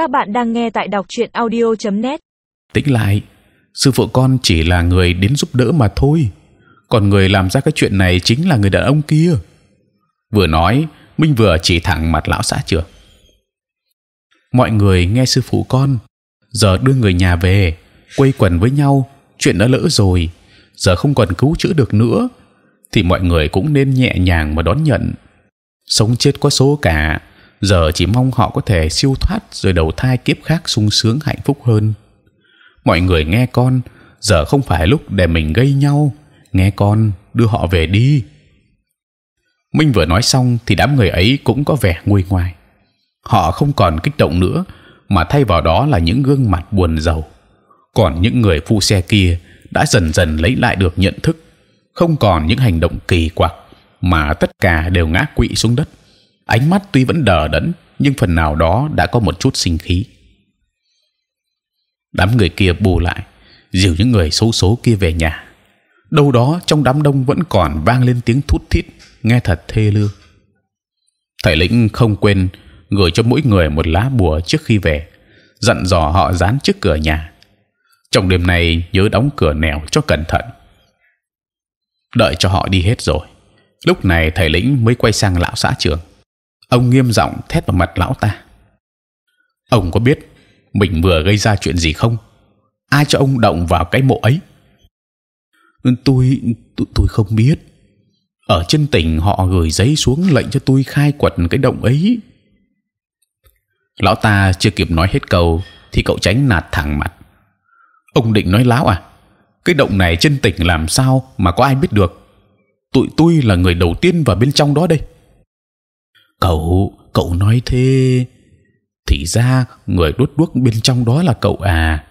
Các bạn đang nghe tại đọc truyện audio.net. tĩnh lại, sư phụ con chỉ là người đến giúp đỡ mà thôi. Còn người làm ra cái chuyện này chính là người đàn ông kia. Vừa nói, Minh vừa chỉ thẳng mặt lão xã trưởng. Mọi người nghe sư phụ con, giờ đưa người nhà về, quây quần với nhau, chuyện đã lỡ rồi, giờ không còn cứu chữa được nữa, thì mọi người cũng nên nhẹ nhàng mà đón nhận. Sống chết có số cả, giờ chỉ mong họ có thể siêu thoát rồi đầu thai kiếp khác sung sướng hạnh phúc hơn. Mọi người nghe con, giờ không phải lúc để mình gây nhau. Nghe con, đưa họ về đi. Minh vừa nói xong thì đám người ấy cũng có vẻ nguôi ngoai. Họ không còn kích động nữa, mà thay vào đó là những gương mặt buồn rầu. Còn những người phu xe kia đã dần dần lấy lại được nhận thức, không còn những hành động kỳ quặc, mà tất cả đều ngã quỵ xuống đất ánh mắt tuy vẫn đờ đẫn, nhưng phần nào đó đã có một chút sinh khí. Đám người kia bù lại, dìu những người xấu số kia về nhà. Đâu đó trong đám đông vẫn còn vang lên tiếng thút thít, nghe thật thê lương. Thầy lĩnh không quên gửi cho mỗi người một lá bùa trước khi về, dặn dò họ dán trước cửa nhà. Trong đêm này nhớ đóng cửa nẻo cho cẩn thận. Đợi cho họ đi hết rồi, lúc này thầy lĩnh mới quay sang lão xã trưởng ông nghiêm giọng thét vào mặt lão ta. Ông có biết mình vừa gây ra chuyện gì không? Ai cho ông động vào cái mộ ấy? Tôi tôi, tôi không biết. Ở chân tỉnh họ gửi giấy xuống lệnh cho tôi khai quật cái động ấy. Lão ta chưa kịp nói hết câu thì cậu tránh nạt thẳng mặt. Ông định nói láo à? Cái động này chân tỉnh làm sao mà có ai biết được? Tụi tôi là người đầu tiên vào bên trong đó đây cậu cậu nói thế. Thì ra, người đốt đuốc bên trong đó là cậu à.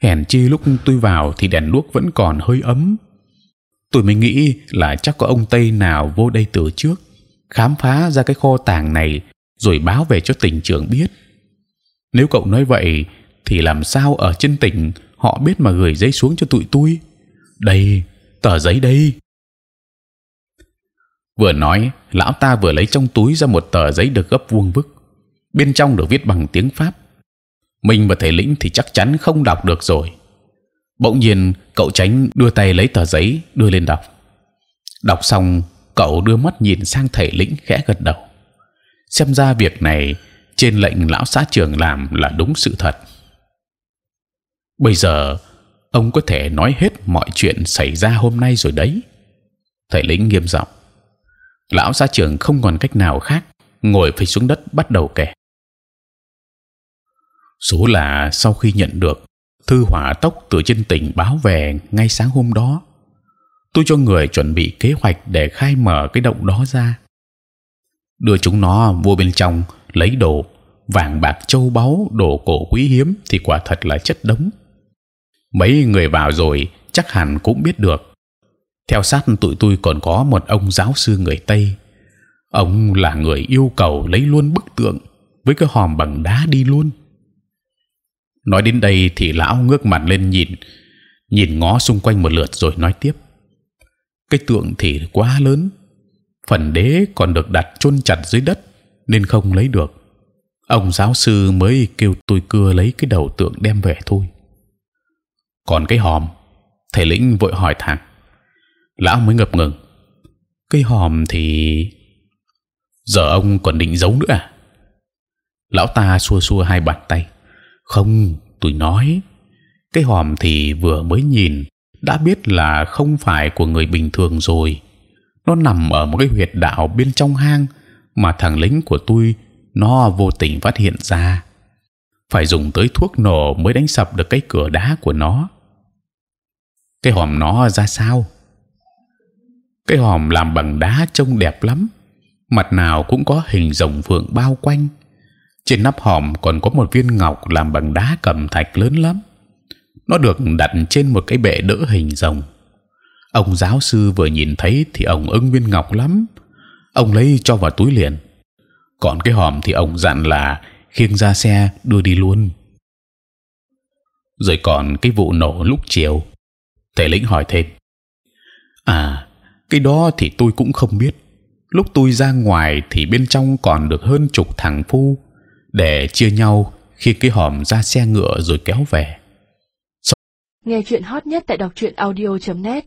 Hèn chi lúc tôi vào thì đèn đuốc vẫn còn hơi ấm. Tôi mới nghĩ là chắc có ông tây nào vô đây từ trước, khám phá ra cái kho tàng này rồi báo về cho tỉnh trưởng biết. Nếu cậu nói vậy, thì làm sao ở trên tỉnh họ biết mà gửi giấy xuống cho tụi tôi? Đây, tờ giấy đây vừa nói, lão ta vừa lấy trong túi ra một tờ giấy được gấp vuông vức bên trong được viết bằng tiếng pháp. Mình và thầy lĩnh thì chắc chắn không đọc được rồi. Bỗng nhiên, cậu tránh đưa tay lấy tờ giấy, đưa lên đọc. Đọc xong, cậu đưa mắt nhìn sang thầy lĩnh khẽ gật đầu. Xem ra việc này trên lệnh lão xã trưởng làm là đúng sự thật. Bây giờ, ông có thể nói hết mọi chuyện xảy ra hôm nay rồi đấy. Thầy lĩnh nghiêm giọng lão gia trưởng không còn cách nào khác, ngồi phịch xuống đất bắt đầu kể. Số là sau khi nhận được thư hỏa tốc từ trên tỉnh báo về ngay sáng hôm đó, tôi cho người chuẩn bị kế hoạch để khai mở cái động đó ra. Đưa chúng nó vô bên trong, lấy đồ, vàng bạc châu báu, đồ cổ quý hiếm thì quả thật là chất đống. Mấy người vào rồi chắc hẳn cũng biết được theo sát tụi tôi còn có một ông giáo sư người tây. Ông là người yêu cầu lấy luôn bức tượng với cái hòm bằng đá đi luôn. Nói đến đây thì lão ngước mặt lên nhìn nhìn ngó xung quanh một lượt rồi nói tiếp. Cái tượng thì quá lớn, phần đế còn được đặt chôn chặt dưới đất nên không lấy được. Ông giáo sư mới kêu tôi cưa lấy cái đầu tượng đem về thôi. Còn cái hòm, thầy lĩnh vội hỏi thẳng lão mới ngập ngừng. Cây hòm thì giờ ông còn định giấu nữa à? Lão ta xua xua hai bàn tay. Không, tôi nói, cái hòm thì vừa mới nhìn, đã biết là không phải của người bình thường rồi. Nó nằm ở một cái huyệt đạo bên trong hang mà thằng lính của tôi nó vô tình phát hiện ra. Phải dùng tới thuốc nổ mới đánh sập được cái cửa đá của nó. Cái hòm nó ra sao? Cái hòm làm bằng đá trông đẹp lắm. Mặt nào cũng có hình rồng phượng bao quanh. Trên nắp hòm còn có một viên ngọc làm bằng đá cẩm thạch lớn lắm. Nó được đặt trên một cái bệ đỡ hình rồng. Ông giáo sư vừa nhìn thấy thì ông ưng viên ngọc lắm. Ông lấy cho vào túi liền. Còn cái hòm thì ông dặn là khiêng ra xe, đưa đi luôn. Rồi còn cái vụ nổ lúc chiều. Thầy lĩnh hỏi thêm. À cái đó thì tôi cũng không biết. Lúc tôi ra ngoài thì bên trong còn được hơn chục thằng phu để chia nhau khi cái hòm ra xe ngựa rồi kéo về. Nghe chuyện hot nhất tại đọc truyện audio.net